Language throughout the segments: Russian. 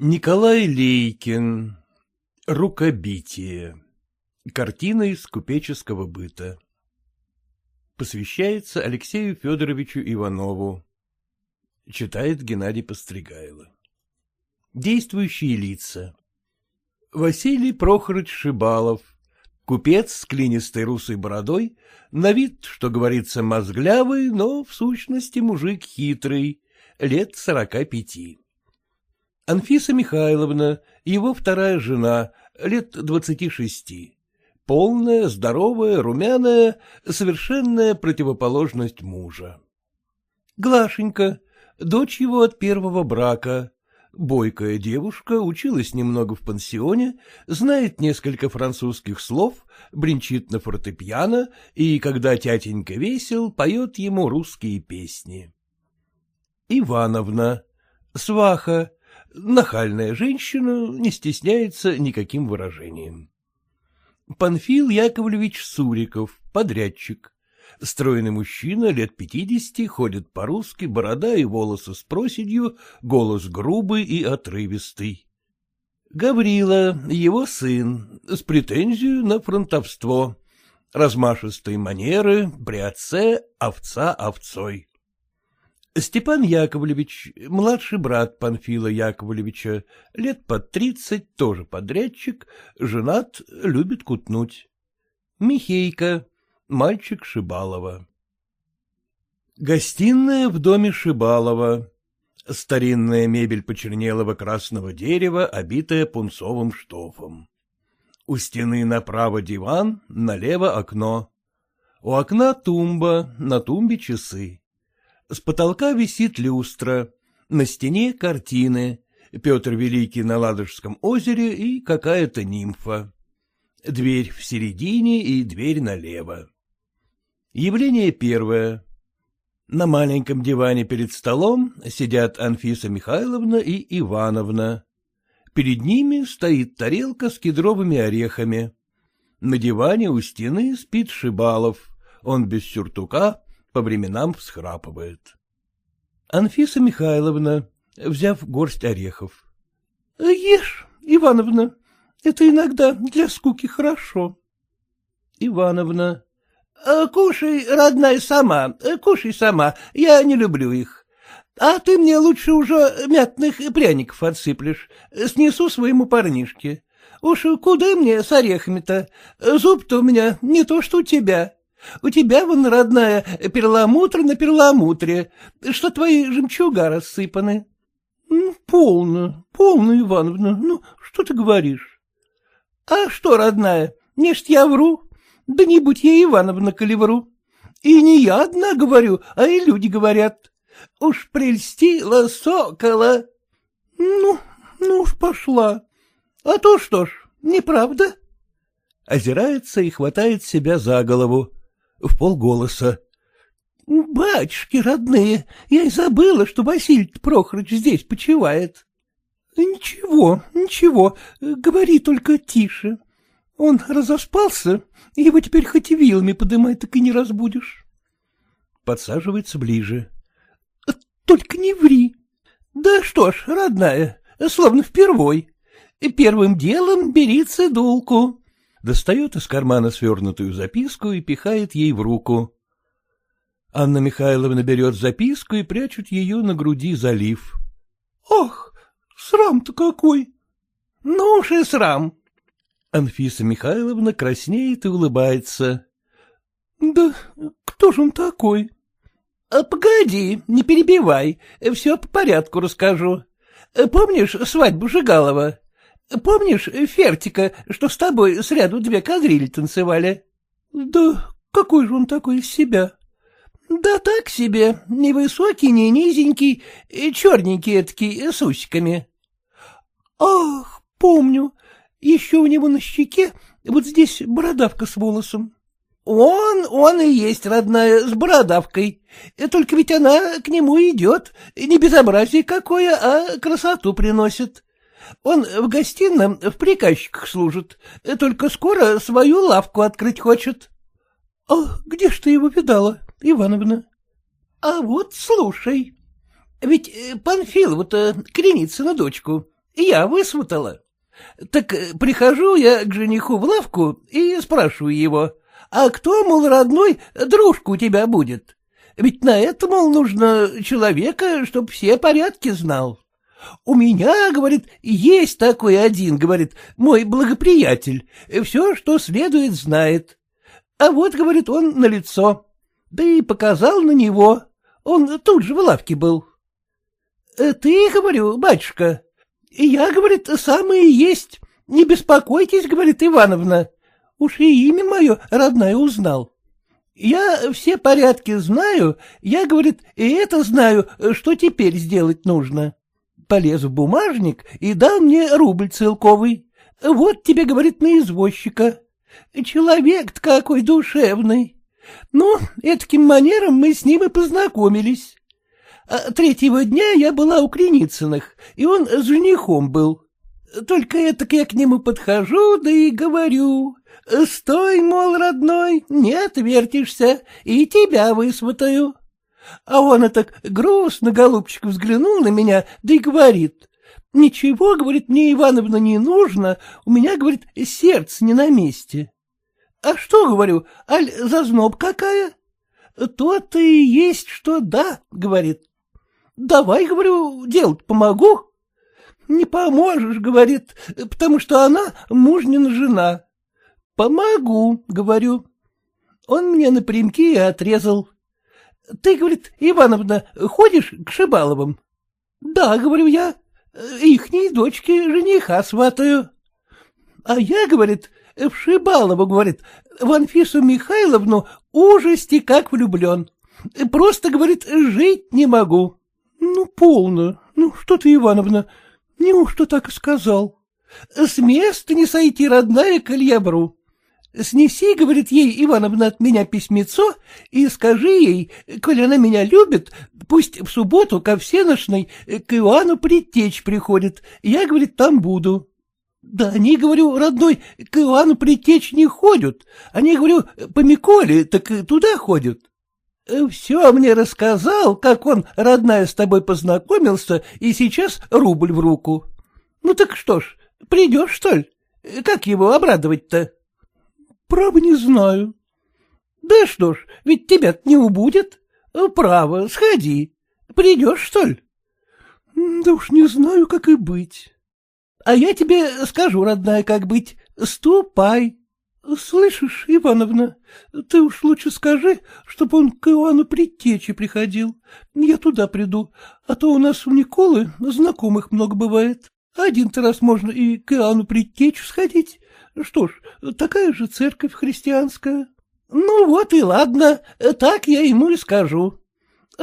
Николай Лейкин. Рукобитие. Картина из купеческого быта. Посвящается Алексею Федоровичу Иванову. Читает Геннадий Постригайло. Действующие лица. Василий Прохорович Шибалов, купец с клинистой русой бородой, на вид, что говорится, мозглявый, но в сущности мужик хитрый, лет сорока пяти. Анфиса Михайловна, его вторая жена, лет двадцати шести. Полная, здоровая, румяная, совершенная противоположность мужа. Глашенька, дочь его от первого брака, бойкая девушка, училась немного в пансионе, знает несколько французских слов, бренчит на фортепиано и, когда тятенька весел, поет ему русские песни. Ивановна, сваха, Нахальная женщина не стесняется никаким выражением. Панфил Яковлевич Суриков, подрядчик. Стройный мужчина, лет пятидесяти, ходит по-русски, борода и волосы с проседью, голос грубый и отрывистый. Гаврила, его сын, с претензией на фронтовство. Размашистые манеры, при отце овца овцой. Степан Яковлевич, младший брат Панфила Яковлевича, лет под тридцать, тоже подрядчик, женат, любит кутнуть. Михейка, мальчик Шибалова. Гостиная в доме Шибалова. Старинная мебель почернелого красного дерева, обитая пунцовым штофом. У стены направо диван, налево окно. У окна тумба, на тумбе часы. С потолка висит люстра, на стене картины, Петр Великий на Ладожском озере и какая-то нимфа. Дверь в середине и дверь налево. Явление первое. На маленьком диване перед столом сидят Анфиса Михайловна и Ивановна. Перед ними стоит тарелка с кедровыми орехами. На диване у стены спит Шибалов. Он без сюртука, по временам всхрапывает. Анфиса Михайловна, взяв горсть орехов. — Ешь, Ивановна, это иногда для скуки хорошо. Ивановна. — Кушай, родная, сама, кушай сама, я не люблю их. А ты мне лучше уже мятных пряников отсыплешь, снесу своему парнишке. Уж куда мне с орехами-то? Зуб-то у меня не то, что у тебя. У тебя, вон, родная, перламутр на перламутре, что твои жемчуга рассыпаны. Ну, — Полно, полно, Ивановна, ну, что ты говоришь? — А что, родная, не ж я вру? Да не будь я Ивановна, коли вру. И не я одна говорю, а и люди говорят. Уж прельстила сокола. Ну, ну уж пошла. А то что ж, неправда? Озирается и хватает себя за голову в полголоса. — Батюшки родные, я и забыла, что Василий Прохорович здесь почивает. — Ничего, ничего, говори только тише. Он разоспался, его теперь хоть и вилами подымай, так и не разбудишь. Подсаживается ближе. — Только не ври. — Да что ж, родная, словно впервой. Первым делом бери цедулку достает из кармана свернутую записку и пихает ей в руку. Анна Михайловна берет записку и прячет ее на груди, залив. — Ах, срам-то какой! — Ну уж и срам. Анфиса Михайловна краснеет и улыбается. — Да кто же он такой? А — Погоди, не перебивай, все по порядку расскажу. Помнишь свадьбу Жигалова? Помнишь Фертика, что с тобой сряду две кадрили танцевали? — Да какой же он такой из себя? — Да так себе, невысокий, не низенький, черненький эдакий, с усиками. — Ах, помню, еще у него на щеке вот здесь бородавка с волосом. — Он, он и есть, родная, с бородавкой. Только ведь она к нему идет, не безобразие какое, а красоту приносит. Он в гостином в приказчиках служит, только скоро свою лавку открыть хочет. — А где ж ты его видала, Ивановна? — А вот слушай. Ведь э, Панфилову-то на дочку, Я высмотала. Так прихожу я к жениху в лавку и спрашиваю его, а кто, мол, родной, дружка у тебя будет? Ведь на это, мол, нужно человека, чтоб все порядки знал. У меня, говорит, есть такой один, говорит, мой благоприятель, все, что следует, знает. А вот, говорит, он на лицо. Да и показал на него. Он тут же в лавке был. «Э, — Ты, говорю, батюшка, я, говорит, самый есть. Не беспокойтесь, говорит Ивановна. Уж и имя мое родное узнал. Я все порядки знаю, я, говорит, и это знаю, что теперь сделать нужно. Полез в бумажник и дал мне рубль целковый. Вот тебе, говорит, на извозчика. Человек-то какой душевный. Ну, этаким манером мы с ним и познакомились. А третьего дня я была у Креницыных, и он с женихом был. Только это я к нему подхожу, да и говорю. Стой, мол, родной, не отвертишься, и тебя высмотаю. А он так грустно, голубчик, взглянул на меня, да и говорит. Ничего, говорит, мне, Ивановна, не нужно, у меня, говорит, сердце не на месте. А что, говорю, аль зазноб какая? То-то и есть, что да, говорит. Давай, говорю, делать помогу. Не поможешь, говорит, потому что она мужнина жена. Помогу, говорю. Он мне напрямки и отрезал. Ты, говорит, Ивановна, ходишь к Шибаловым? Да, говорю я, ихней дочке жениха сватаю. А я, говорит, в Шибалову, говорит, в Анфису Михайловну ужасти как влюблен. Просто, говорит, жить не могу. Ну, полно. Ну, что ты, Ивановна, неужто так и сказал? С места не сойти, родная, коль я бру. Снеси, говорит ей Ивановна, от меня письмецо и скажи ей, коль она меня любит, пусть в субботу ко всеношной к Иоанну Предтечь приходит, я, говорит, там буду. Да они, говорю, родной, к Иоанну Предтечь не ходят, они, говорю, по Миколе, так туда ходят. Э, все мне рассказал, как он, родная, с тобой познакомился, и сейчас рубль в руку. Ну так что ж, придешь, что ли? Как его обрадовать-то? Право не знаю. Да что ж, ведь тебя не убудет. Право, сходи. Придешь, что ли? Да уж не знаю, как и быть. А я тебе скажу, родная, как быть. Ступай. — Слышишь, Ивановна, ты уж лучше скажи, чтобы он к Иоанну Предтече приходил. Я туда приду, а то у нас у Николы знакомых много бывает. Один-то раз можно и к Иоанну Предтечу сходить. Что ж, такая же церковь христианская. Ну вот и ладно, так я ему и скажу.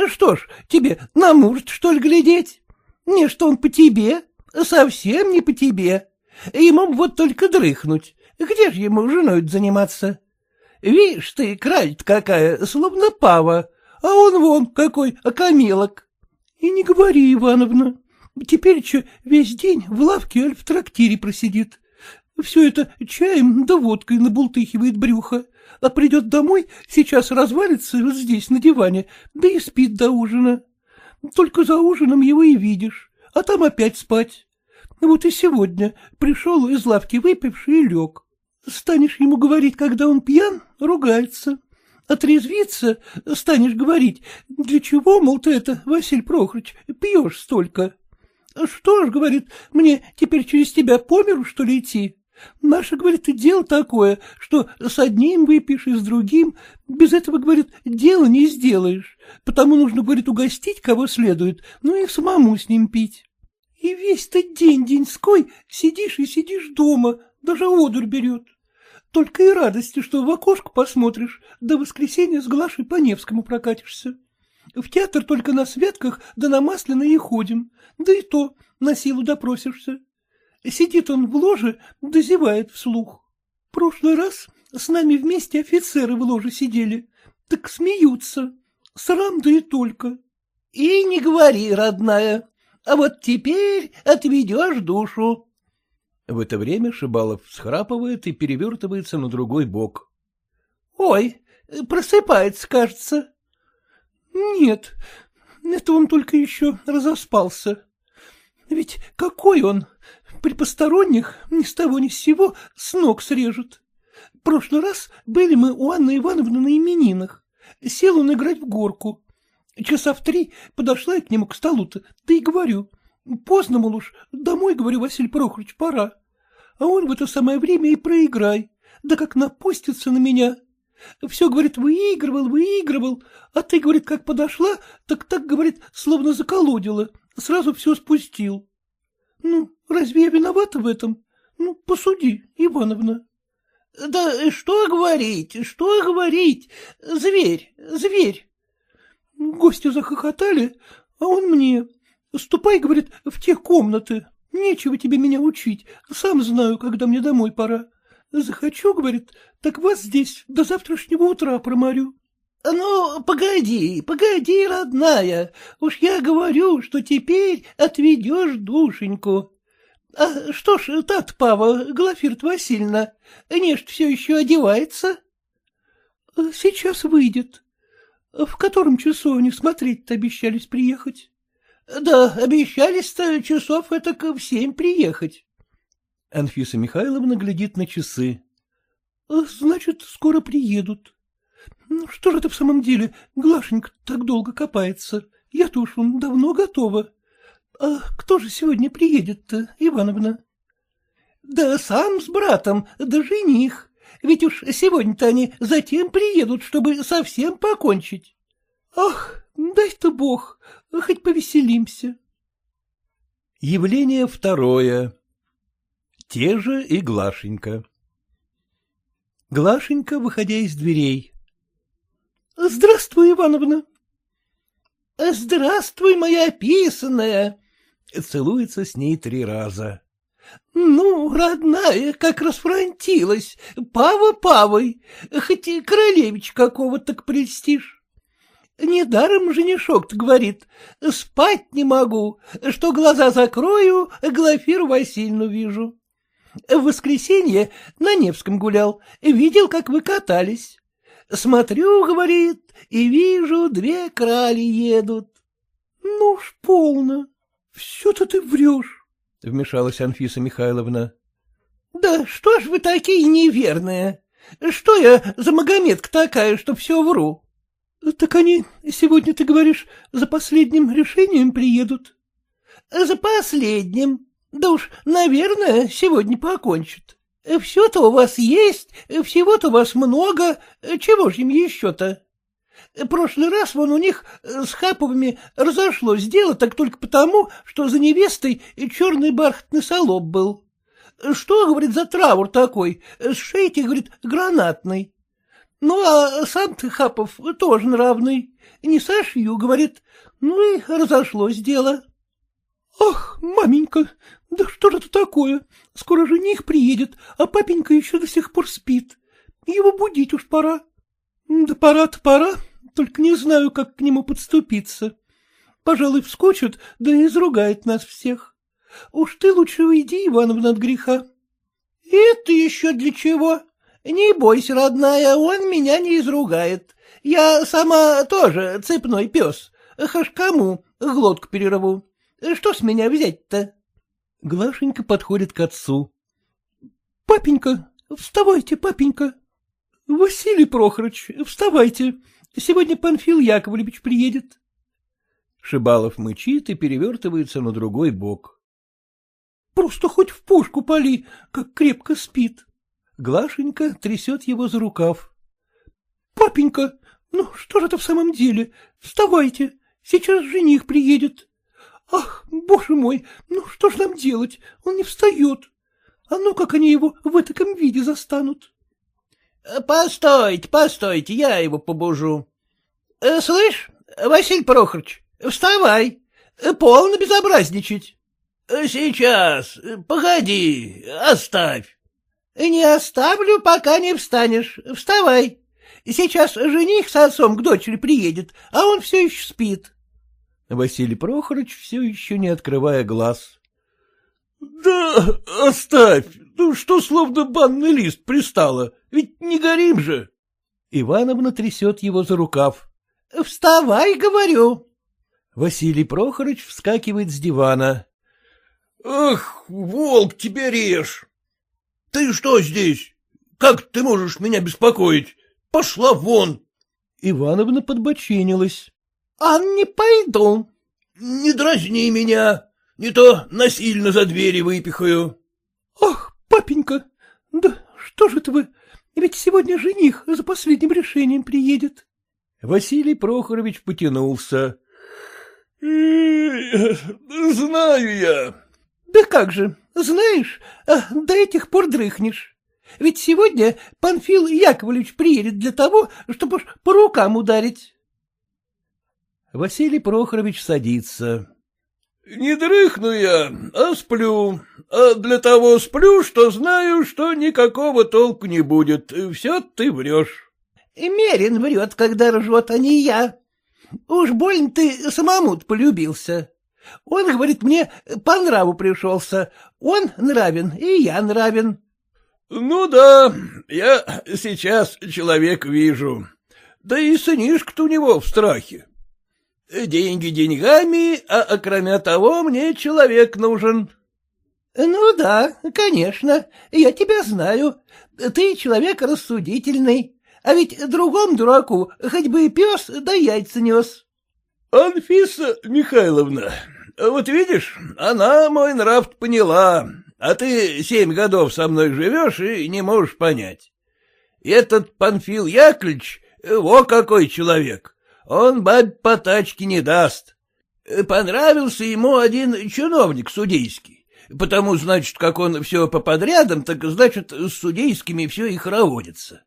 Что ж, тебе на муж, что ли, глядеть? Не, что он по тебе, совсем не по тебе. Ему вот только дрыхнуть. Где же ему женой заниматься? Видишь ты, краль какая, словно пава, а он вон какой окамелок. И не говори, Ивановна, теперь что весь день в лавке аль в трактире просидит. Все это чаем да водкой набултыхивает брюхо, а придет домой, сейчас развалится вот здесь на диване, да и спит до ужина. Только за ужином его и видишь, а там опять спать. Вот и сегодня пришел из лавки выпивший и лег. Станешь ему говорить, когда он пьян, ругается. Отрезвиться, станешь говорить, для чего, мол, ты это, Василий Прохорович, пьешь столько? Что ж, говорит, мне теперь через тебя по миру, что ли, идти? Наша, говорит, дело такое, что с одним выпьешь и с другим, без этого, говорит, дело не сделаешь, потому нужно, говорит, угостить кого следует, ну и самому с ним пить. И весь-то день деньской сидишь и сидишь дома, даже одурь берет. Только и радости, что в окошко посмотришь, до воскресенья с Глашей по Невскому прокатишься. В театр только на святках да на масляные ходим, да и то на силу допросишься. Сидит он в ложе, дозевает вслух. Прошлый раз с нами вместе офицеры в ложе сидели, так смеются. Срам да и только. И не говори, родная, а вот теперь отведешь душу. В это время Шибалов схрапывает и перевертывается на другой бок. — Ой, просыпается, кажется. — Нет, это он только еще разоспался. Ведь какой он? При посторонних ни с того ни с сего с ног срежет. Прошлый раз были мы у Анны Ивановны на именинах. Сел он играть в горку. Часа в три подошла я к нему к столу-то, да и говорю. Поздно, мол, уж, домой, говорю, Василий Прохорович, пора. А он в это самое время и проиграй. Да как напустится на меня. Все, говорит, выигрывал, выигрывал, а ты, говорит, как подошла, так так, говорит, словно заколодила, сразу все спустил. Ну, разве я виновата в этом? Ну, посуди, Ивановна. — Да что говорить, что говорить, зверь, зверь. Гости захохотали, а он мне. Ступай, говорит, в те комнаты, нечего тебе меня учить, сам знаю, когда мне домой пора. Захочу, говорит, так вас здесь до завтрашнего утра проморю. — Ну, погоди, погоди, родная, уж я говорю, что теперь отведешь душеньку. А что ж, тат Пава, Глафирт Васильевна, нечто все еще одевается? — Сейчас выйдет. В котором часу они смотреть-то обещались приехать? — Да, обещались-то часов это в семь приехать. Анфиса Михайловна глядит на часы. — Значит, скоро приедут. Ну, что же это в самом деле, Глашенька так долго копается? Я-то уж он давно готова. А кто же сегодня приедет-то, Ивановна? — Да сам с братом, да жених. Ведь уж сегодня-то они затем приедут, чтобы совсем покончить. — Ах, дай-то бог, хоть повеселимся. Явление второе. Те же и Глашенька. Глашенька, выходя из дверей. — Здравствуй, Ивановна. — Здравствуй, моя описанная. Целуется с ней три раза. — Ну, родная, как расфронтилась, Пава Павой, хоть и королевич какого так прельстишь. Недаром женишок-то говорит, спать не могу, что глаза закрою, Глафиру Васильевну вижу. В воскресенье на Невском гулял, видел, как вы катались. Смотрю, говорит, и вижу, две крали едут. — Ну уж полно, все-то ты врешь, — вмешалась Анфиса Михайловна. — Да что ж вы такие неверные? Что я за Магометка такая, что все вру? — Так они сегодня, ты говоришь, за последним решением приедут? — За последним. Да уж, наверное, сегодня покончат. Все-то у вас есть, всего-то у вас много, чего же им еще-то? Прошлый раз вон у них с Хаповыми разошлось дело так только потому, что за невестой черный бархатный солоб был. Что, говорит, за траур такой, с шейки, говорит, гранатный. Ну, а сам ты, Хапов, тоже нравный. Не сошью, говорит. Ну и разошлось дело. — Ах, маменька, да что же это такое? Скоро жених приедет, а папенька еще до сих пор спит. Его будить уж пора. Да пора-то пора, только не знаю, как к нему подступиться. Пожалуй, вскочит, да и изругает нас всех. Уж ты лучше уйди, Ивановна, от греха. — Это еще для чего? Не бойся, родная, он меня не изругает. Я сама тоже цепной пес. Хаш кому глотку перерву. Что с меня взять-то? Глашенька подходит к отцу. — Папенька, вставайте, папенька. — Василий Прохорович, вставайте. Сегодня Панфил Яковлевич приедет. Шибалов мычит и перевертывается на другой бок. — Просто хоть в пушку пали, как крепко спит. Глашенька трясет его за рукав. — Папенька, ну что же это в самом деле? Вставайте, сейчас жених приедет. Ах, боже мой, ну что ж нам делать? Он не встает. А ну, как они его в таком виде застанут? — Постойте, постойте, я его побужу. Э, — Слышь, Василий Прохорович, вставай, полно безобразничать. — Сейчас, погоди, оставь. — Не оставлю, пока не встанешь. Вставай. Сейчас жених с отцом к дочери приедет, а он все еще спит. Василий Прохорович все еще не открывая глаз. — Да оставь, ну что словно банный лист пристало, ведь не горим же. Ивановна трясет его за рукав. — Вставай, говорю. Василий Прохорович вскакивает с дивана. — Ах, волк, тебе режь! Ты что здесь? Как ты можешь меня беспокоить? Пошла вон! Ивановна подбоченилась. — А не пойду. — Не дразни меня, не то насильно за двери выпихаю. — Ах, папенька, да что же это вы, ведь сегодня жених за последним решением приедет. Василий Прохорович потянулся. — Знаю я. — Да как же, знаешь, а до этих пор дрыхнешь. Ведь сегодня Панфил Яковлевич приедет для того, чтобы по рукам ударить. Василий Прохорович садится. — Не дрыхну я, а сплю. А для того сплю, что знаю, что никакого толку не будет. Все ты врешь. — Мерин врет, когда ржет, а не я. Уж больно ты самому полюбился. Он, говорит, мне по нраву пришелся. Он нравен, и я нравен. — Ну да, я сейчас человек вижу. Да и сынишка-то у него в страхе. Деньги деньгами, а кроме того мне человек нужен. — Ну да, конечно, я тебя знаю. Ты человек рассудительный, а ведь другому дураку хоть бы и пес да яйца нес. — Анфиса Михайловна, вот видишь, она мой нрав поняла, а ты семь годов со мной живешь и не можешь понять. Этот Панфил Яковлевич, во какой человек, он баб по тачке не даст. Понравился ему один чиновник судейский, потому, значит, как он все по подрядам, так, значит, с судейскими все и хороводится.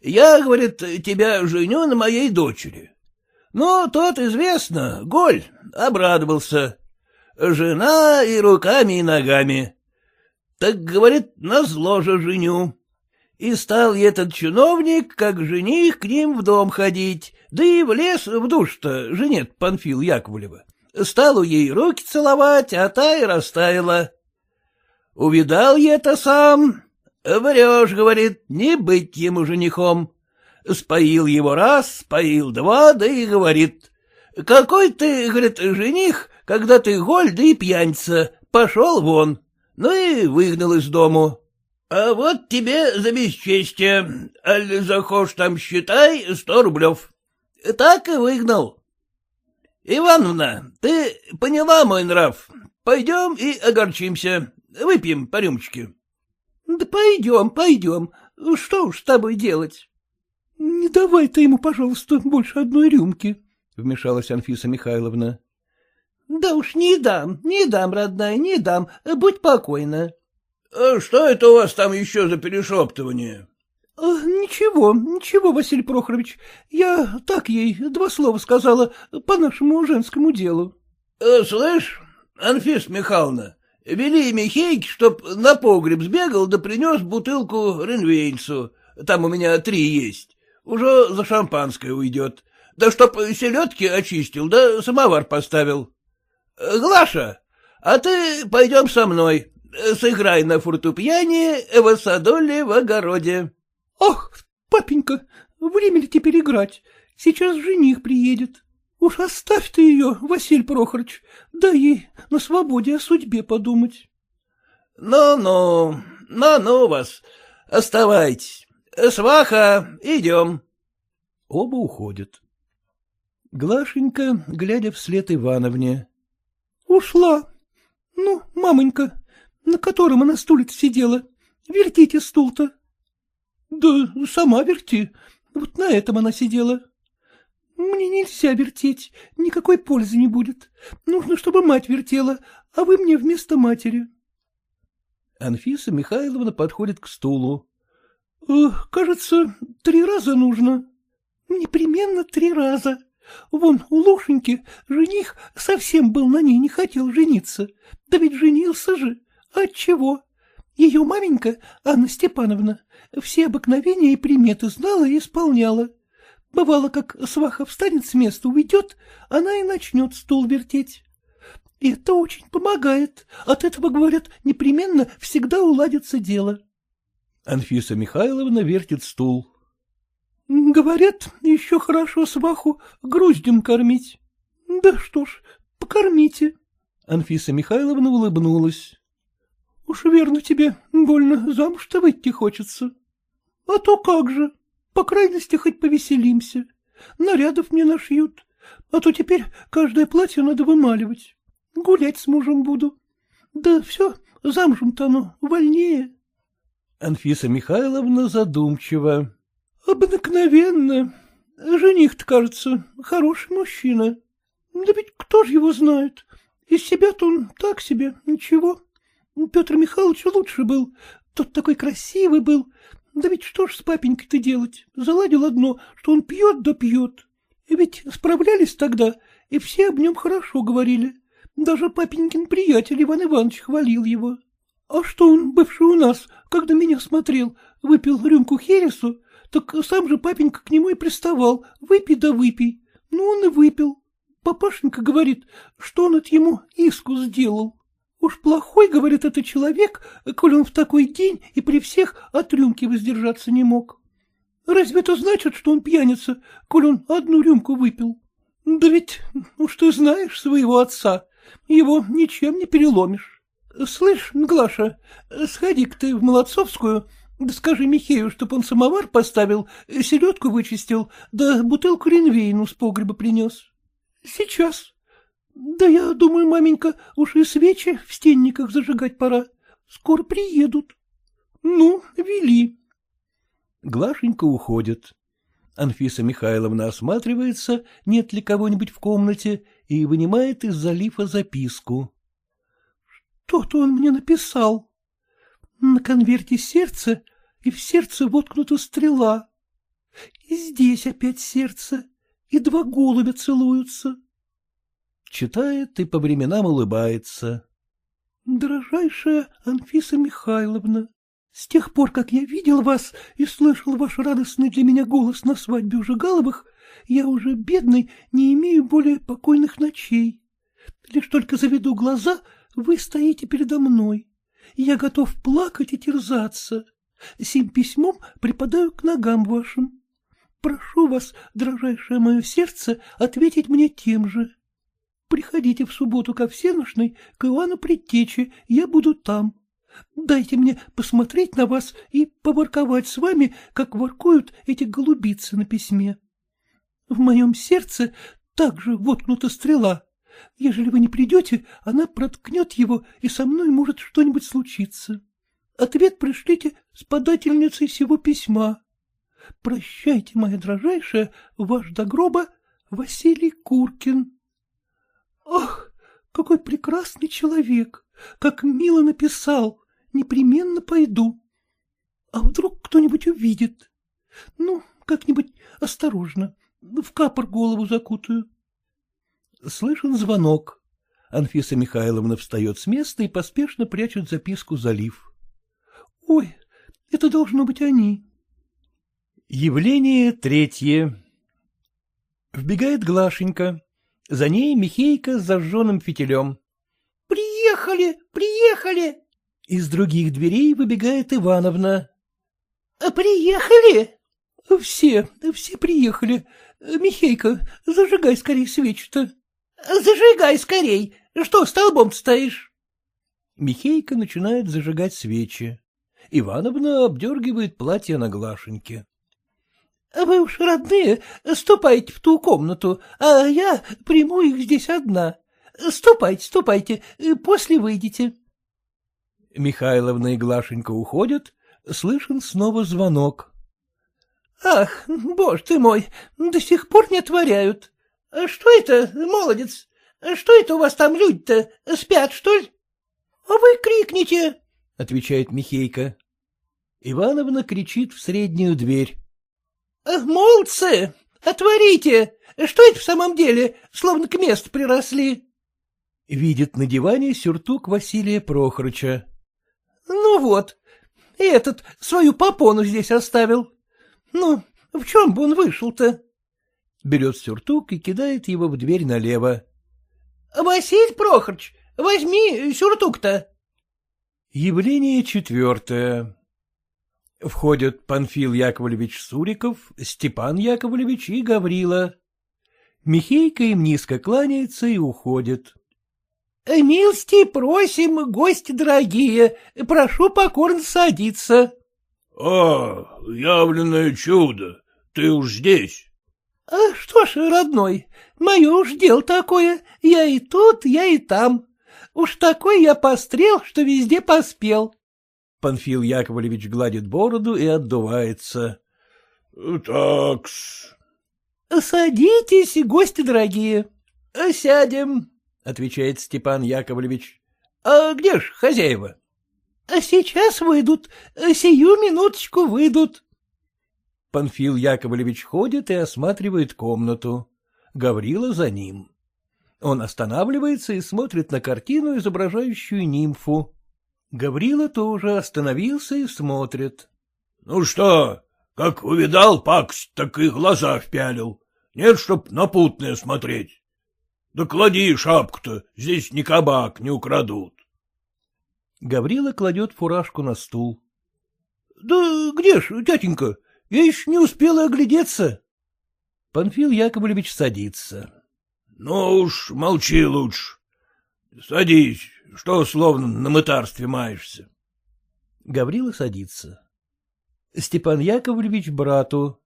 Я, говорит, тебя женю на моей дочери. Ну, тот, известно, Голь, обрадовался. Жена и руками, и ногами. Так, говорит, на зло же женю. И стал этот чиновник, как жених, к ним в дом ходить, да и в лес в душ-то, женет Панфил Яковлева. Стал у ей руки целовать, а та и растаяла. Увидал я это сам. Врешь, говорит, не быть ему женихом. Споил его раз, споил два, да и говорит. Какой ты, говорит, жених, когда ты голь, да и пьяница, пошел вон. Ну и выгнал из дому. А вот тебе за бесчестие, аль захошь там считай сто рублев. Так и выгнал. Ивановна, ты поняла мой нрав? Пойдем и огорчимся. Выпьем по рюмочке. — Да пойдем, пойдем. Что уж с тобой делать? — Не давай ты ему, пожалуйста, больше одной рюмки, — вмешалась Анфиса Михайловна. — Да уж не дам, не дам, родная, не дам, будь покойна. А — Что это у вас там еще за перешептывание? — Ничего, ничего, Василий Прохорович, я так ей два слова сказала по нашему женскому делу. А, — Слышь, Анфиса Михайловна, вели Михейке, чтоб на погреб сбегал да принес бутылку Ренвейнсу, там у меня три есть, уже за шампанское уйдет, да чтоб селедки очистил, да самовар поставил. Глаша, а ты пойдем со мной, сыграй на фортепьяне в садоле в огороде. — Ах, папенька, время ли теперь играть? Сейчас жених приедет. Уж оставь ты ее, Василий Прохорович, дай ей на свободе о судьбе подумать. Ну — Ну-ну, ну-ну вас, оставайтесь. Сваха, идем. Оба уходят. Глашенька, глядя вслед Ивановне. — Ушла. Ну, мамонька, на котором она стуле сидела, вертите стул-то. — Да сама верти, вот на этом она сидела. — Мне нельзя вертеть, никакой пользы не будет. Нужно, чтобы мать вертела, а вы мне вместо матери. Анфиса Михайловна подходит к стулу. — Кажется, три раза нужно. — Непременно три раза. Вон у Лошеньки жених совсем был на ней, не хотел жениться. Да ведь женился же. Отчего? Ее маменька, Анна Степановна, все обыкновения и приметы знала и исполняла. Бывало, как сваха встанет с места, уйдет, она и начнет стул вертеть. И это очень помогает. От этого, говорят, непременно всегда уладится дело. Анфиса Михайловна вертит стул. — Говорят, еще хорошо сваху груздем кормить. Да что ж, покормите. Анфиса Михайловна улыбнулась. — Уж верно тебе, больно замуж-то выйти хочется. — А то как же, по крайности хоть повеселимся. Нарядов мне нашьют, а то теперь каждое платье надо вымаливать. Гулять с мужем буду. Да все, замужем-то оно вольнее. Анфиса Михайловна задумчива. — Обыкновенно. Жених-то, кажется, хороший мужчина. Да ведь кто же его знает? Из себя-то он так себе, ничего. Петр Михайлович лучше был. Тот такой красивый был. Да ведь что ж с папенькой-то делать? Заладил одно, что он пьет да пьет. Ведь справлялись тогда, и все об нем хорошо говорили. Даже папенькин приятель Иван Иванович хвалил его. А что он, бывший у нас, когда меня смотрел, выпил рюмку хересу, так сам же папенька к нему и приставал, выпей да выпей. Ну, он и выпил. Папашенька говорит, что он от ему иску сделал. Уж плохой, говорит, это человек, коль он в такой день и при всех от рюмки воздержаться не мог. Разве это значит, что он пьяница, коль он одну рюмку выпил? Да ведь, уж ты знаешь своего отца, его ничем не переломишь. Слышь, Глаша, сходи-ка ты в Молодцовскую, да скажи Михею, чтоб он самовар поставил, селедку вычистил, да бутылку ренвейну с погреба принес. Сейчас. Да я думаю, маменька, уж и свечи в стенниках зажигать пора. Скоро приедут. Ну, вели. Глашенька уходит. Анфиса Михайловна осматривается, нет ли кого-нибудь в комнате, и вынимает из залифа записку. — Что-то он мне написал. На конверте сердце, и в сердце воткнута стрела. И здесь опять сердце, и два голубя целуются. Читает и по временам улыбается. — Дорожайшая Анфиса Михайловна, с тех пор, как я видел вас и слышал ваш радостный для меня голос на свадьбе у Жигаловых, я уже, бедный, не имею более покойных ночей. Лишь только заведу глаза, вы стоите передо мной. Я готов плакать и терзаться. Сим письмом припадаю к ногам вашим. Прошу вас, дрожайшее мое сердце, ответить мне тем же. Приходите в субботу ко всеношной, к Ивану Предтече, я буду там. Дайте мне посмотреть на вас и поворковать с вами, как воркуют эти голубицы на письме. В моем сердце также воткнута стрела. Ежели вы не придете, она проткнет его, и со мной может что-нибудь случиться. Ответ пришлите с подательницей сего письма. Прощайте, моя дрожайшая, ваш до гроба Василий Куркин. Ох, какой прекрасный человек! Как мило написал! непременно пойду. А вдруг кто-нибудь увидит? Ну, как-нибудь осторожно, в капор голову закутаю. Слышен звонок. Анфиса Михайловна встает с места и поспешно прячет записку залив. — Ой, это должно быть они. Явление третье. Вбегает Глашенька. За ней Михейка с зажженным фитилем. — Приехали, приехали! Из других дверей выбегает Ивановна. — Приехали? — Все, все приехали. Михейка, зажигай скорей свечи-то. — Зажигай скорей. Что столбом стоишь? Михейка начинает зажигать свечи. Ивановна обдергивает платье на Глашеньке. — Вы уж, родные, ступайте в ту комнату, а я приму их здесь одна. Ступайте, ступайте, после выйдете. Михайловна и Глашенька уходят, слышен снова звонок. — Ах, боже ты мой, до сих пор не отворяют. Что это, молодец? Что это у вас там люди-то? Спят, что ли? — А вы крикните, — отвечает Михейка. Ивановна кричит в среднюю дверь. — Молодцы, отворите! Что это в самом деле, словно к месту приросли? Видит на диване сюртук Василия Прохорыча. Ну вот, этот свою попону здесь оставил. Ну, в чем бы он вышел-то? Берет сюртук и кидает его в дверь налево. — Василий Прохорыч, возьми сюртук-то. Явление четвертое. Входят Панфил Яковлевич Суриков, Степан Яковлевич и Гаврила. Михейка им низко кланяется и уходит. — Милости просим, гости дорогие, прошу покорно садиться. — А, явленное чудо, ты уж здесь. — А что ж, родной, мое уж дело такое, я и тут, я и там. Уж такой я пострел, что везде поспел. Панфил Яковлевич гладит бороду и отдувается. — Такс. — Садитесь, гости дорогие. — Сядем, — отвечает Степан Яковлевич. — А где ж хозяева? — Сейчас выйдут, сию минуточку выйдут. Панфил Яковлевич ходит и осматривает комнату. Гаврила за ним. Он останавливается и смотрит на картину, изображающую нимфу. Гаврила тоже остановился и смотрит. — Ну что, как увидал пакость, так и глаза впялил. Нет, чтоб напутное смотреть. Да клади шапку-то, здесь ни кабак не украдут. Гаврила кладет фуражку на стул. — Да где ж, тятенька, я еще не успела оглядеться. Панфил Яковлевич садится. — Ну уж, молчи лучше. Садись, что словно на мытарстве маешься. Гаврила садится. Степан Яковлевич брату.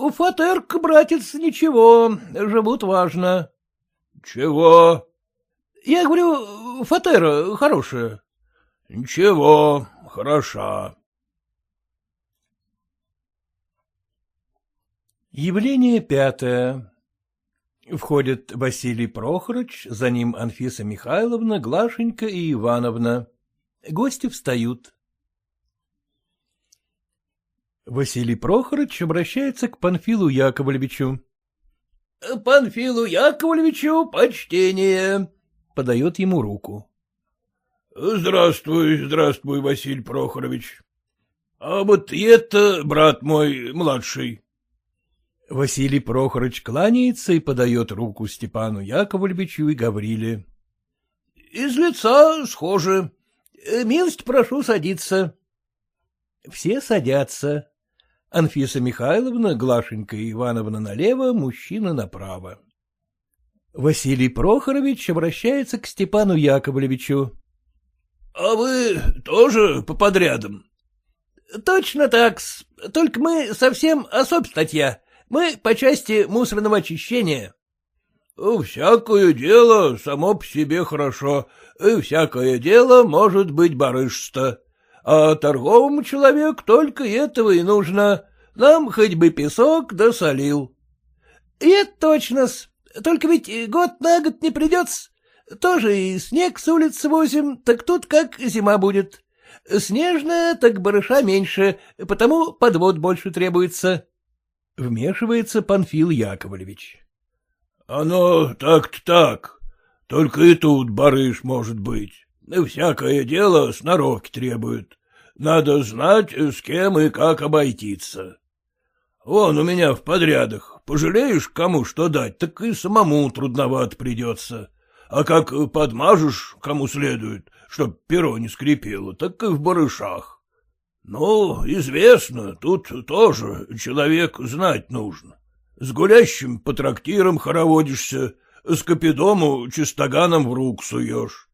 — Фатерк, братец, ничего, живут важно. — Чего? — Я говорю, фатера хорошая. — Ничего, хороша. Явление пятое. Входят Василий Прохорович, за ним Анфиса Михайловна, Глашенька и Ивановна. Гости встают. Василий Прохорович обращается к Панфилу Яковлевичу. — Панфилу Яковлевичу почтение, — подает ему руку. — Здравствуй, здравствуй, Василий Прохорович. А вот это брат мой младший. Василий Прохорович кланяется и подает руку Степану Яковлевичу и Гавриле. — Из лица схожи. Милость прошу садиться. Все садятся. Анфиса Михайловна, Глашенька Ивановна налево, мужчина направо. Василий Прохорович обращается к Степану Яковлевичу. — А вы тоже по подрядам? — Точно так. Только мы совсем особь статья. Мы по части мусорного очищения. — Всякое дело само по себе хорошо, и всякое дело может быть барышсто. А торговому человеку только этого и нужно. Нам хоть бы песок да солил. — И это точно-с. Только ведь год на год не придется. Тоже и снег с улицы возим, так тут как зима будет. Снежная, так барыша меньше, потому подвод больше требуется. Вмешивается Панфил Яковлевич. — Оно так-то так, только и тут барыш может быть. Всякое дело сноровки требует. Надо знать, с кем и как обойтиться. Вон у меня в подрядах, пожалеешь, кому что дать, так и самому трудновато придется. А как подмажешь, кому следует, чтоб перо не скрипело, так и в барышах. Ну, известно, тут тоже человек знать нужно. С гулящим по трактирам хороводишься, с капидому чистоганом в рук суешь.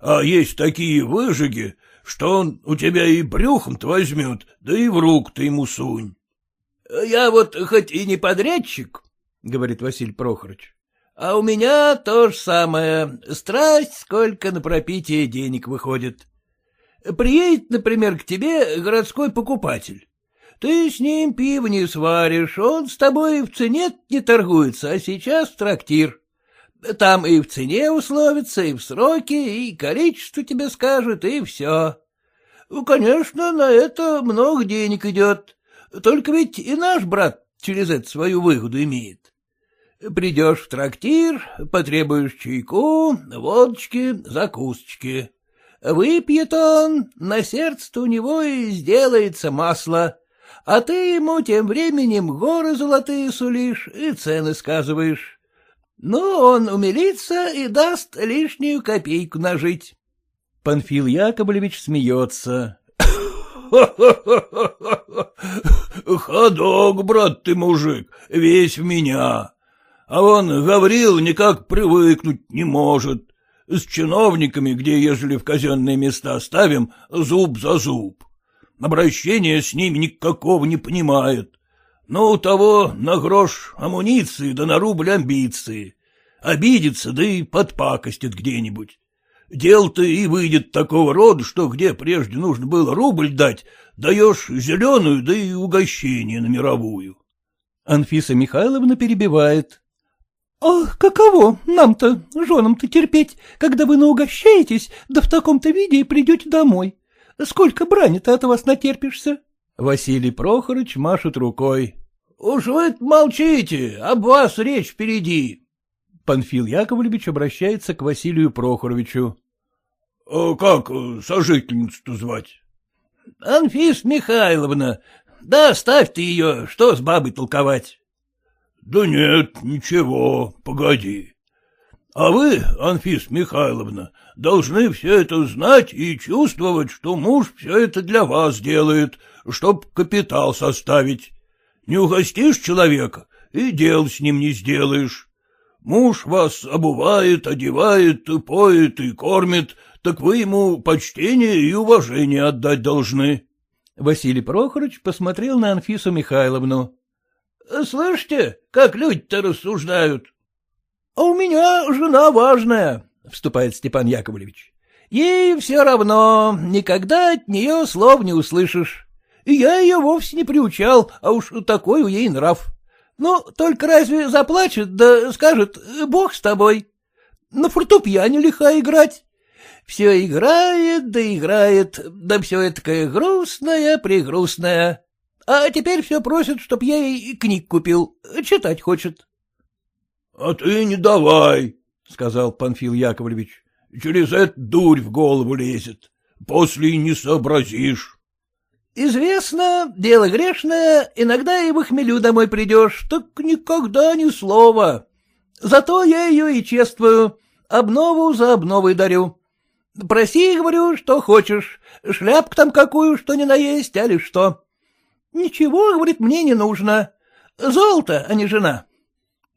А есть такие выжиги, что он у тебя и брюхом-то возьмет, да и в рук ты ему сунь. — Я вот хоть и не подрядчик, — говорит Василий Прохорович, — а у меня то же самое. Страсть, сколько на пропитие денег выходит. Приедет, например, к тебе городской покупатель. Ты с ним пиво не сваришь, он с тобой в цене не торгуется, а сейчас трактир. Там и в цене условится, и в сроки, и количество тебе скажет, и все. Ну, конечно, на это много денег идет. Только ведь и наш брат через это свою выгоду имеет. Придешь в трактир, потребуешь чайку, водочки, закусочки. Выпьет он, на сердце у него и сделается масло, а ты ему тем временем горы золотые сулишь и цены сказываешь. Ну, он умилится и даст лишнюю копейку нажить. Панфил Яковлевич смеется. — Ходок, брат ты, мужик, весь в меня. А он, Гаврил, никак привыкнуть не может. С чиновниками, где, ежели в казенные места ставим, зуб за зуб. Обращения с ними никакого не понимают. Но у того на грош амуниции да на рубль амбиции. Обидится, да и подпакостит где-нибудь. Дело-то и выйдет такого рода, что где прежде нужно было рубль дать, даешь зеленую, да и угощение на мировую. Анфиса Михайловна перебивает. — А каково нам-то, женам-то терпеть, когда вы наугощаетесь, да в таком-то виде и придете домой? Сколько брани-то от вас натерпишься? Василий Прохорович машет рукой. — Уж вы молчите, об вас речь впереди. Панфил Яковлевич обращается к Василию Прохоровичу. — Как сожительницу-то звать? — Анфис Михайловна. Да оставь ты ее, что с бабой толковать. — Да нет, ничего, погоди. А вы, Анфис Михайловна, должны все это знать и чувствовать, что муж все это для вас делает, чтоб капитал составить. Не угостишь человека, и дел с ним не сделаешь. Муж вас обувает, одевает, поет и кормит, так вы ему почтение и уважение отдать должны. Василий Прохорович посмотрел на Анфису Михайловну. — Слышите, как люди-то рассуждают? — А у меня жена важная, — вступает Степан Яковлевич. — Ей все равно, никогда от нее слов не услышишь. И я ее вовсе не приучал, а уж такой у ей нрав. Ну, только разве заплачет, да скажет, бог с тобой. На фортепиане лиха играть. Все играет, да играет, да все это грустное, пригрустное. А теперь все просит, чтоб я ей книг купил, читать хочет. — А ты не давай, — сказал Панфил Яковлевич. — Через это дурь в голову лезет. После не сообразишь. — Известно, дело грешное, иногда и в хмелю домой придешь, так никогда ни слова. Зато я ее и чествую, обнову за обновой дарю. Проси, говорю, что хочешь, шляпку там какую, что ни наесть, али что. Ничего, говорит, мне не нужно. Золото, а не жена.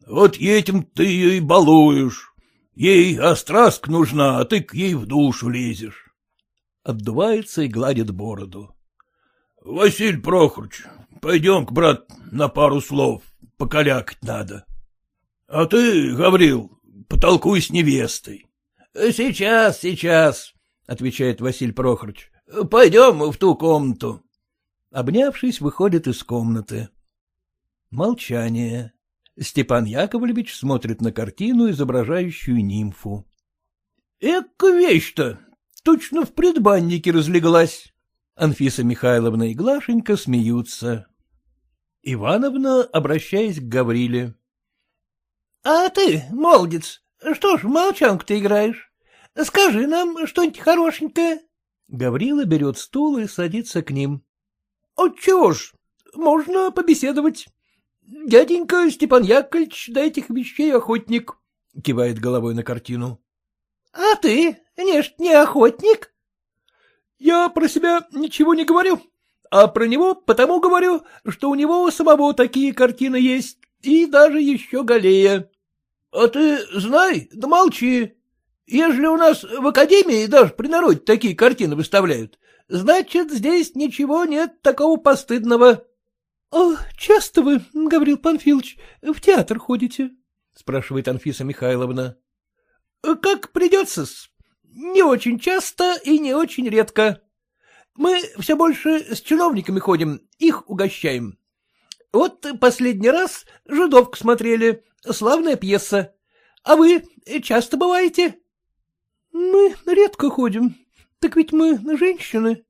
Вот этим ты ее и балуешь. Ей острастка нужна, а ты к ей в душу лезешь. Отдувается и гладит бороду. — Василий Прохорович, пойдем к брат на пару слов, покалякать надо. А ты, Гаврил, потолкуй с невестой. — Сейчас, сейчас, — отвечает Василий Прохорович. — Пойдем в ту комнату. Обнявшись, выходит из комнаты. Молчание. Степан Яковлевич смотрит на картину, изображающую нимфу. — Эка вещь-то! Точно в предбаннике разлеглась. Анфиса Михайловна и Глашенька смеются. Ивановна, обращаясь к Гавриле. — А ты, молодец, что ж молчанку-то играешь? Скажи нам что-нибудь хорошенькое. Гаврила берет стул и садится к ним. — Отчего ж, можно побеседовать. Дяденька Степан Яковлевич до этих вещей охотник, — кивает головой на картину. — А ты, нечто не охотник? — Я про себя ничего не говорю, а про него потому говорю, что у него самого такие картины есть, и даже еще галея. А ты знай, да молчи. Ежели у нас в академии даже при народе такие картины выставляют, значит, здесь ничего нет такого постыдного. — А часто вы, Гаврил Панфилович, в театр ходите? — спрашивает Анфиса Михайловна. — Как придется-с. Не очень часто и не очень редко. Мы все больше с чиновниками ходим, их угощаем. Вот последний раз «Жидовку» смотрели, славная пьеса. А вы часто бываете? — Мы редко ходим. Так ведь мы женщины.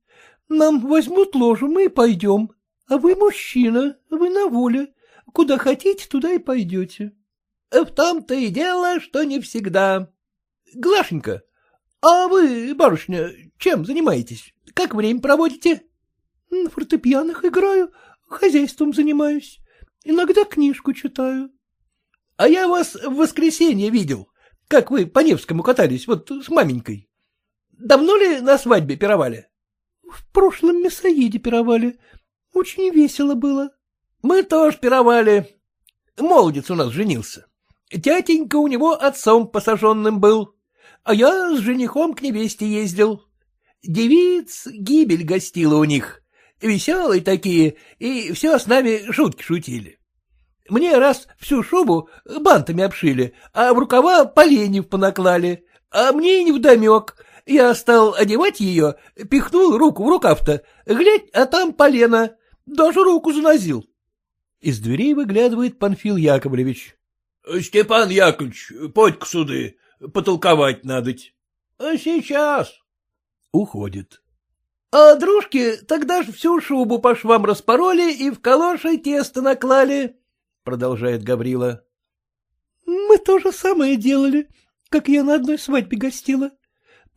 Нам возьмут ложу, мы и пойдем. А вы мужчина, вы на воле. Куда хотите, туда и пойдете. — В том-то и дело, что не всегда. Глашенька, а вы, барышня, чем занимаетесь? Как время проводите? — На фортепианах играю, хозяйством занимаюсь. Иногда книжку читаю. — А я вас в воскресенье видел, как вы по Невскому катались, вот с маменькой. Давно ли на свадьбе пировали? — В прошлом мясоеде пировали. Очень весело было. — Мы тоже пировали. Молодец у нас женился. Тятенька у него отцом посаженным был. а я с женихом к невесте ездил. Девиц гибель гостила у них, веселые такие, и все с нами шутки шутили. Мне раз всю шубу бантами обшили, а в рукава поленьев понаклали, а мне и невдомек. Я стал одевать ее, пихнул руку в рукав-то, глядь, а там полено, даже руку занозил. Из дверей выглядывает Панфил Яковлевич. — Степан Яковлевич, подь-ка суды, потолковать надоть. — А сейчас. Уходит. — А дружки тогда ж всю шубу по швам распороли и в калоши тесто наклали, — продолжает Гаврила. — Мы то же самое делали, как я на одной свадьбе гостила.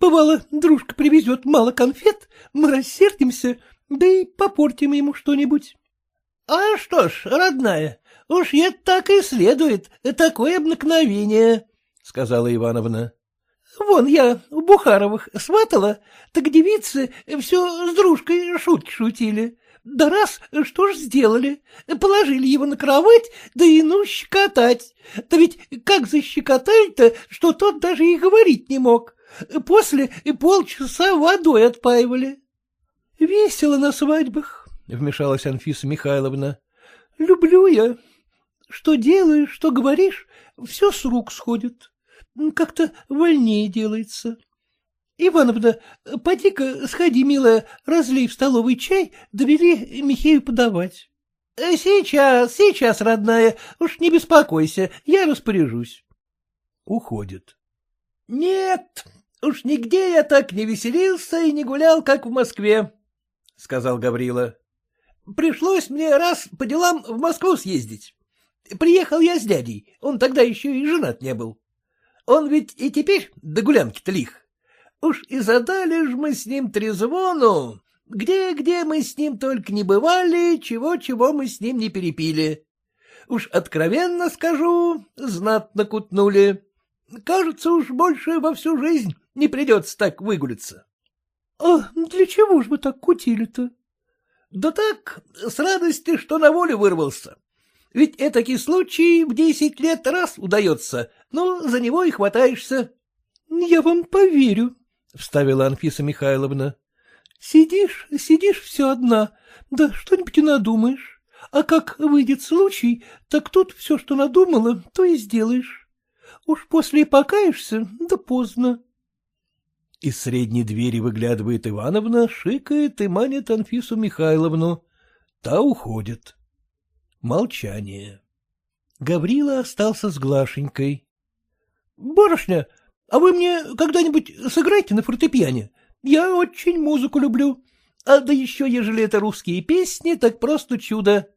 Бывало, дружка привезет мало конфет, мы рассердимся, да и попортим ему что-нибудь. — А что ж, родная, уж это так и следует, такое обыкновение, — сказала Ивановна. — Вон я у Бухаровых сватала, так девицы все с дружкой шутки шутили. Да раз, что ж сделали? Положили его на кровать, да и ну щекотать. Да ведь как защекотали-то, что тот даже и говорить не мог. После полчаса водой отпаивали. — Весело на свадьбах, — вмешалась Анфиса Михайловна. — Люблю я. Что делаешь, что говоришь, все с рук сходит. Как-то вольнее делается. Ивановна, поди-ка сходи, милая, разлей в столовый чай, довели Михею подавать. — Сейчас, сейчас, родная, уж не беспокойся, я распоряжусь. Уходит. — Нет, уж нигде я так не веселился и не гулял, как в Москве, — сказал Гаврила. — Пришлось мне раз по делам в Москву съездить. Приехал я с дядей, он тогда еще и женат не был. Он ведь и теперь до гулянки-то лих. Уж и задали ж мы с ним трезвону, где-где мы с ним только не бывали, чего-чего мы с ним не перепили. Уж откровенно скажу, знатно кутнули. Кажется, уж больше во всю жизнь не придется так выгулиться. — А для чего ж вы так кутили-то? — Да так, с радости, что на волю вырвался. Ведь этакий случай в десять лет раз удается, но за него и хватаешься. — Я вам поверю, — вставила Анфиса Михайловна. — Сидишь, сидишь все одна, да что-нибудь и надумаешь. А как выйдет случай, так тут все, что надумала, то и сделаешь. Уж после покаешься, да поздно. Из средней двери выглядывает Ивановна, шикает и манит Анфису Михайловну. Та уходит. Молчание. Гаврила остался с Глашенькой. — Барышня, а вы мне когда-нибудь сыграйте на фортепиане? Я очень музыку люблю. А да еще, ежели это русские песни, так просто чудо.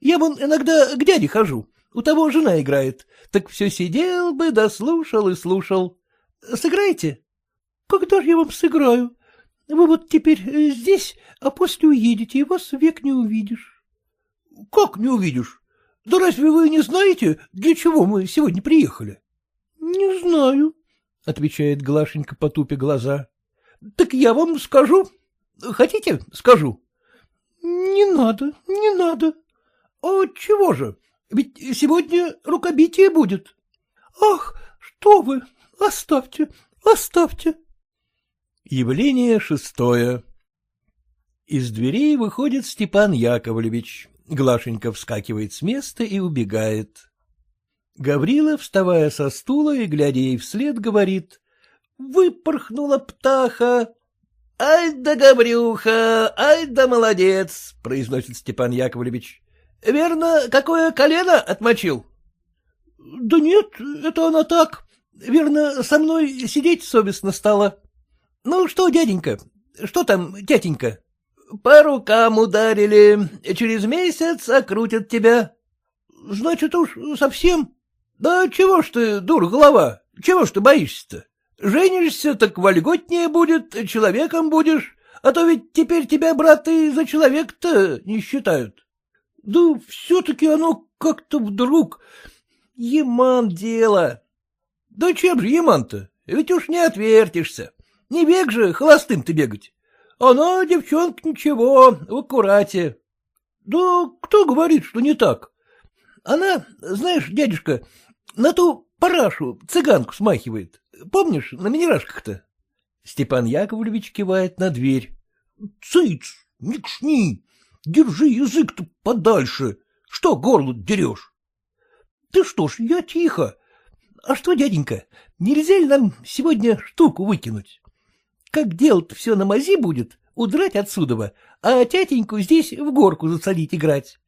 Я вон иногда к дяде хожу, у того жена играет, так все сидел бы, да слушал и слушал. Сыграйте? Когда же я вам сыграю? Вы вот теперь э, здесь, а после уедете, и вас век не увидишь. — Как не увидишь? Да разве вы не знаете, для чего мы сегодня приехали? — Не знаю, — отвечает Глашенька, потупя глаза. — Так я вам скажу. Хотите, скажу? — Не надо, не надо. — А чего же? Ведь сегодня рукобитие будет. — Ах, что вы, оставьте, оставьте. Явление шестое. Из дверей выходит Степан Яковлевич. Глашенька вскакивает с места и убегает. Гаврила, вставая со стула и глядя ей вслед, говорит. — Выпорхнула птаха. — Ай да Гаврюха, ай да молодец, — произносит Степан Яковлевич. — Верно, какое колено отмочил? — Да нет, это она так. Верно, со мной сидеть совестно стало. — Ну что, дяденька, что там, тятенька? — По рукам ударили, через месяц окрутят тебя. — Значит уж совсем... Да чего ж ты, дур голова, чего ж ты боишься-то? Женишься, так вольготнее будет, человеком будешь, а то ведь теперь тебя, брат, и за человек-то не считают. Да все-таки оно как-то вдруг... Еман дело. Да чем же Еман-то? Ведь уж не отвертишься. Не бег же холостым ты бегать. Она, девчонка, ничего, в аккурате. Да кто говорит, что не так? Она, знаешь, дядюшка, на ту парашу, цыганку смахивает. Помнишь, на минерашках-то? Степан Яковлевич кивает на дверь. — Цыц, не кшни, держи язык-то подальше. Что горло дерешь? — Ты что ж, я тихо. А что, дяденька, нельзя ли нам сегодня штуку выкинуть? Как дело-то все на мази будет, удрать отсюда, а тятеньку здесь в горку засолить играть.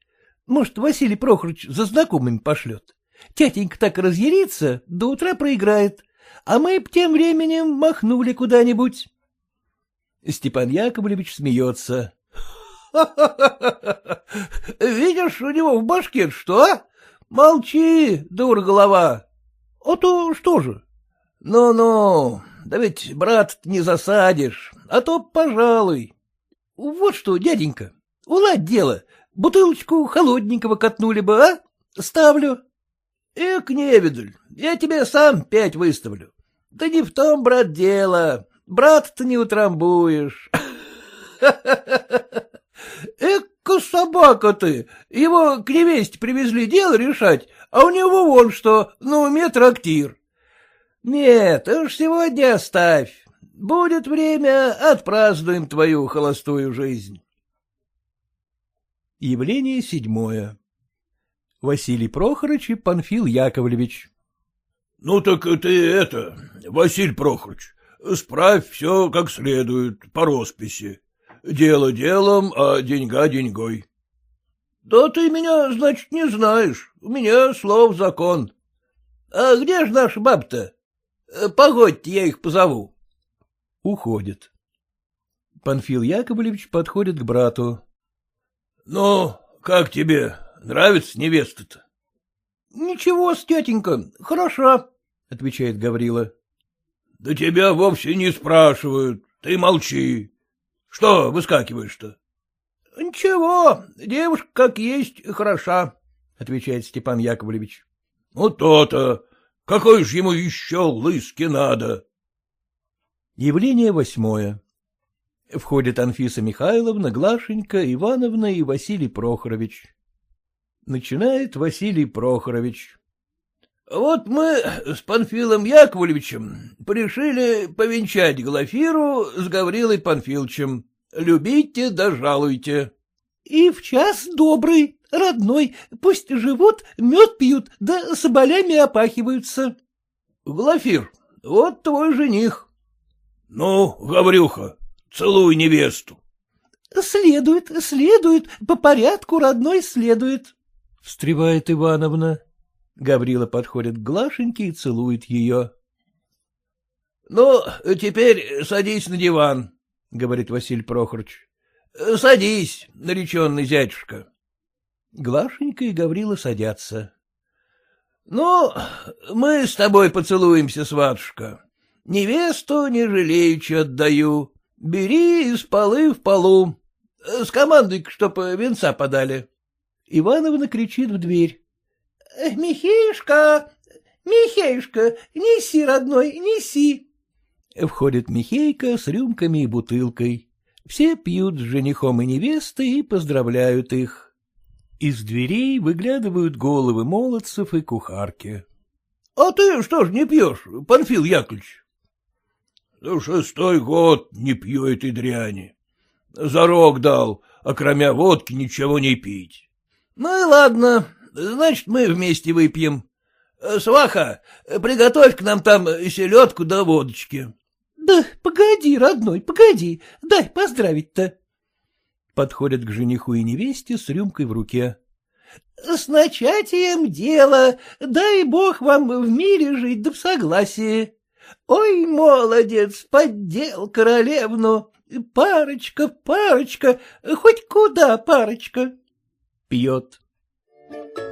Может, Василий Прохорович за знакомыми пошлет. Тятенька так разъярится, до утра проиграет, а мы б тем временем махнули куда-нибудь. Степан Яковлевич смеется. — Видишь, у него в башке что? Молчи, дур голова. — А то что же? Ну — Ну-ну, да ведь брат не засадишь, а то пожалуй. — Вот что, дяденька, уладь дело, бутылочку холодненького катнули бы, а? Ставлю. — Эк, невидаль, я тебе сам пять выставлю. Да не в том, брат, дело. Брат-то не утрамбуешь. Эка собака ты! Его к невесте привезли дело решать, а у него вон что, на уме трактир. Нет, уж сегодня оставь. Будет время, отпразднуем твою холостую жизнь. Явление седьмое. Василий Прохорович и Панфил Яковлевич. — Ну так ты это, Василий Прохорович, справь все как следует, по росписи. Дело делом, а деньга деньгой. — Да ты меня, значит, не знаешь. У меня слов закон. А где же наша баб-то? Погодьте, я их позову. Уходит. Панфил Яковлевич подходит к брату. — Ну, как тебе? Нравится невеста-то? — Ничего, тетенька, хороша, — отвечает Гаврила. — Да тебя вовсе не спрашивают, ты молчи. Что выскакиваешь-то? — Ничего, девушка как есть хороша, — отвечает Степан Яковлевич. — Ну то-то. Какой ж ему еще лыски надо? Явление восьмое. Входят Анфиса Михайловна, Глашенька, Ивановна и Василий Прохорович. Начинает Василий Прохорович. — Вот мы с Панфилом Яковлевичем решили повенчать Глафиру с Гаврилой Панфиловичем. Любите да жалуйте. — И в час добрый, родной, пусть живут, мед пьют, да соболями опахиваются. — Глафир, вот твой жених. — Ну, Гаврюха, целуй невесту. — Следует, следует, по порядку родной следует. — встревает Ивановна. Гаврила подходит к Глашеньке и целует ее. — Ну, теперь садись на диван, — говорит Василий Прохорович. — Садись, нареченный зятюшка. Глашенька и Гаврила садятся. — Ну, мы с тобой поцелуемся, сватушка. Невесту не жалеючи отдаю. Бери из полы в полу. Скомандуй-ка, чтоб венца подали. Ивановна кричит в дверь. — Михеюшка, Михеюшка, неси, родной, неси. Входит Михейка с рюмками и бутылкой. Все пьют с женихом и невестой и поздравляют их. Из дверей выглядывают головы молодцев и кухарки. — А ты что ж не пьешь, Панфил Яковлевич? — Да шестой год не пью этой дряни. Зарок дал, а кроме водки ничего не пить. — Ну и ладно, значит, мы вместе выпьем. Сваха, приготовь к нам там селедку да водочки. — Да погоди, родной, погоди, дай поздравить-то. Подходят к жениху и невесте с рюмкой в руке. — С начатием дела, дай бог вам в мире жить да в согласии. Ой, молодец, поддел королевну. Парочка, парочка, хоть куда парочка. Пьет. Thank you.